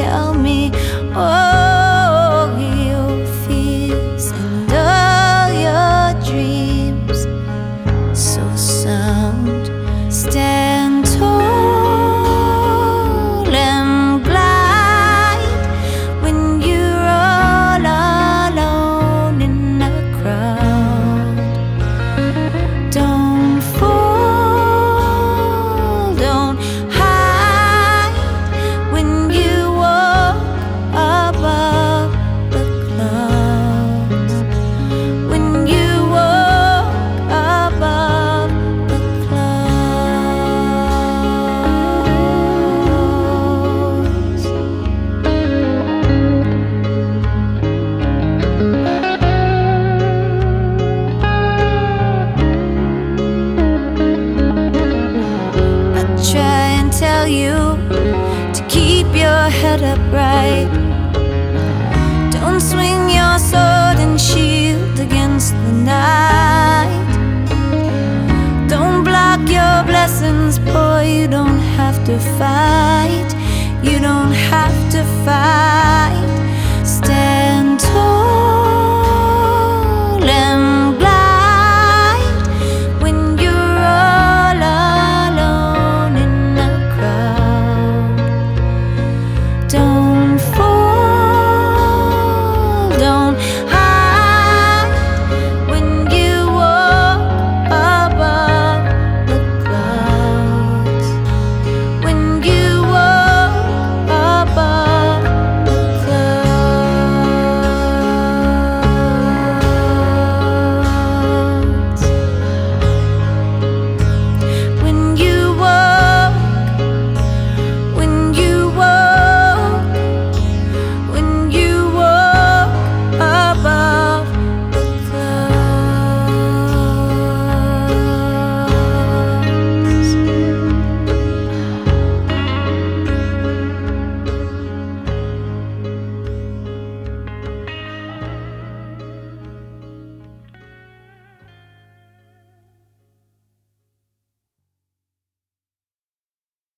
tell me all you to keep your head upright. Don't swing your sword and shield against the night. Don't block your blessings, boy. You don't have to fight. You don't have to fight.